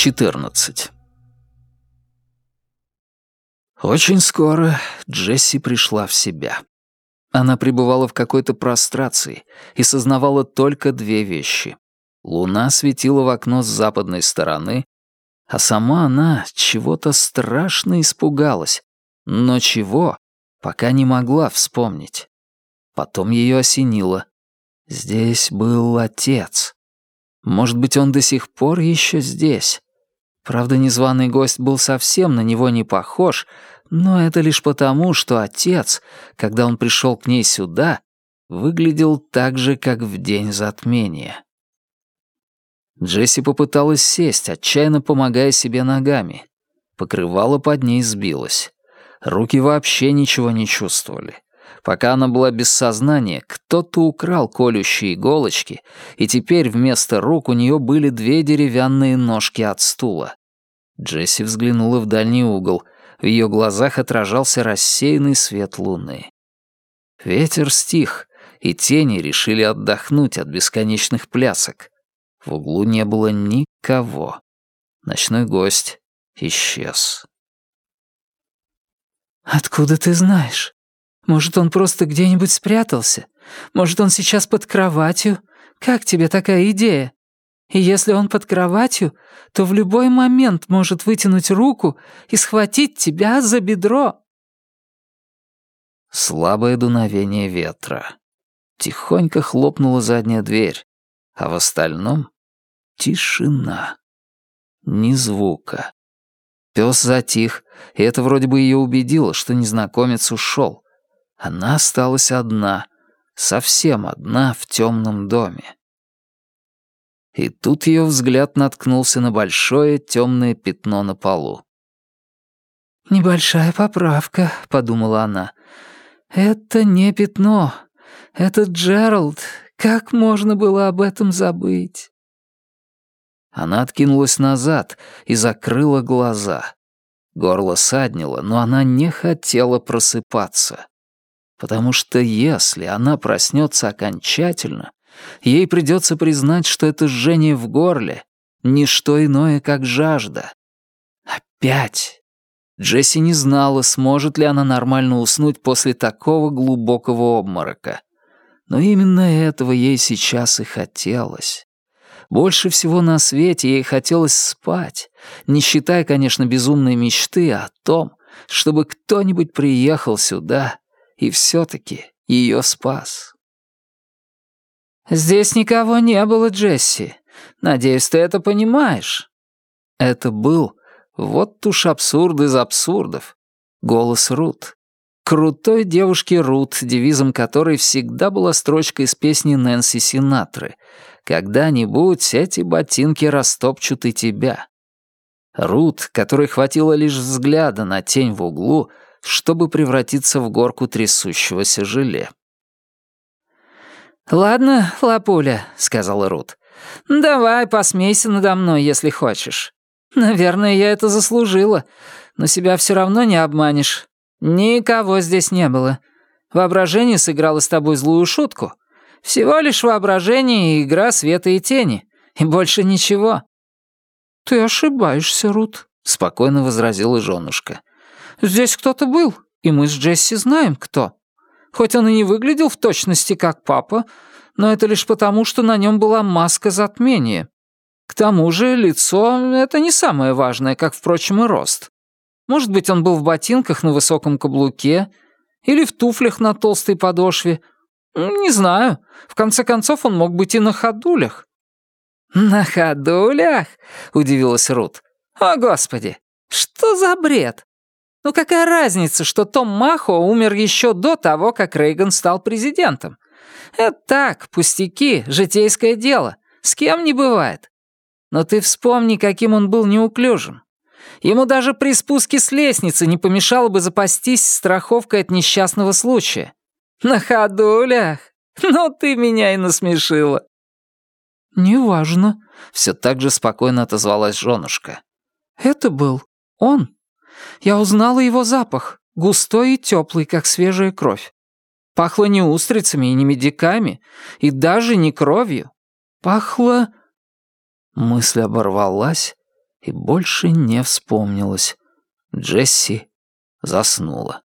14. Очень скоро Джесси пришла в себя. Она пребывала в какой-то прострации и сознавала только две вещи. Луна светила в окно с западной стороны, а сама она чего-то страшно испугалась, но чего, пока не могла вспомнить. Потом ее осенило. Здесь был отец. Может быть, он до сих пор еще здесь. Правда, незваный гость был совсем на него не похож, но это лишь потому, что отец, когда он пришел к ней сюда, выглядел так же, как в день затмения. Джесси попыталась сесть, отчаянно помогая себе ногами. Покрывало под ней сбилось. Руки вообще ничего не чувствовали. Пока она была без сознания, кто-то украл колющие иголочки, и теперь вместо рук у нее были две деревянные ножки от стула. Джесси взглянула в дальний угол. В ее глазах отражался рассеянный свет луны. Ветер стих, и тени решили отдохнуть от бесконечных плясок. В углу не было никого. Ночной гость исчез. «Откуда ты знаешь? Может, он просто где-нибудь спрятался? Может, он сейчас под кроватью? Как тебе такая идея? И если он под кроватью, то в любой момент может вытянуть руку и схватить тебя за бедро». Слабое дуновение ветра. Тихонько хлопнула задняя дверь, а в остальном — тишина. Ни звука. Пес затих, и это вроде бы ее убедило, что незнакомец ушел. Она осталась одна, совсем одна в темном доме. И тут ее взгляд наткнулся на большое темное пятно на полу. «Небольшая поправка», — подумала она. «Это не пятно. Это Джеральд. Как можно было об этом забыть?» Она откинулась назад и закрыла глаза. Горло саднило, но она не хотела просыпаться. Потому что если она проснется окончательно, ей придется признать, что это жжение в горле — не что иное, как жажда. Опять. Джесси не знала, сможет ли она нормально уснуть после такого глубокого обморока. Но именно этого ей сейчас и хотелось. Больше всего на свете ей хотелось спать, не считая, конечно, безумной мечты о том, чтобы кто-нибудь приехал сюда и все-таки ее спас. «Здесь никого не было, Джесси. Надеюсь, ты это понимаешь». Это был, вот уж абсурд из абсурдов, голос Рут. Крутой девушки Рут, девизом которой всегда была строчка из песни Нэнси Синатры «Когда-нибудь эти ботинки растопчут и тебя». Рут, которой хватило лишь взгляда на тень в углу, чтобы превратиться в горку трясущегося желе. «Ладно, лапуля», — сказала Рут. «Давай посмейся надо мной, если хочешь. Наверное, я это заслужила, но себя все равно не обманешь. Никого здесь не было. Воображение сыграло с тобой злую шутку. Всего лишь воображение и игра света и тени, и больше ничего». «Ты ошибаешься, Рут», — спокойно возразила женушка. Здесь кто-то был, и мы с Джесси знаем, кто. Хоть он и не выглядел в точности как папа, но это лишь потому, что на нем была маска затмения. К тому же лицо — это не самое важное, как, впрочем, и рост. Может быть, он был в ботинках на высоком каблуке или в туфлях на толстой подошве. Не знаю. В конце концов, он мог быть и на ходулях. «На ходулях?» — удивилась Рут. «О, Господи! Что за бред? Ну какая разница, что Том Махо умер еще до того, как Рейган стал президентом? Это так, пустяки, житейское дело. С кем не бывает. Но ты вспомни, каким он был неуклюжим. Ему даже при спуске с лестницы не помешало бы запастись страховкой от несчастного случая. На ходулях? Ну ты меня и насмешила. «Неважно», — все так же спокойно отозвалась женушка. «Это был он». Я узнала его запах, густой и теплый, как свежая кровь. Пахло не устрицами и не медиками, и даже не кровью. Пахло... Мысль оборвалась, и больше не вспомнилось. Джесси заснула.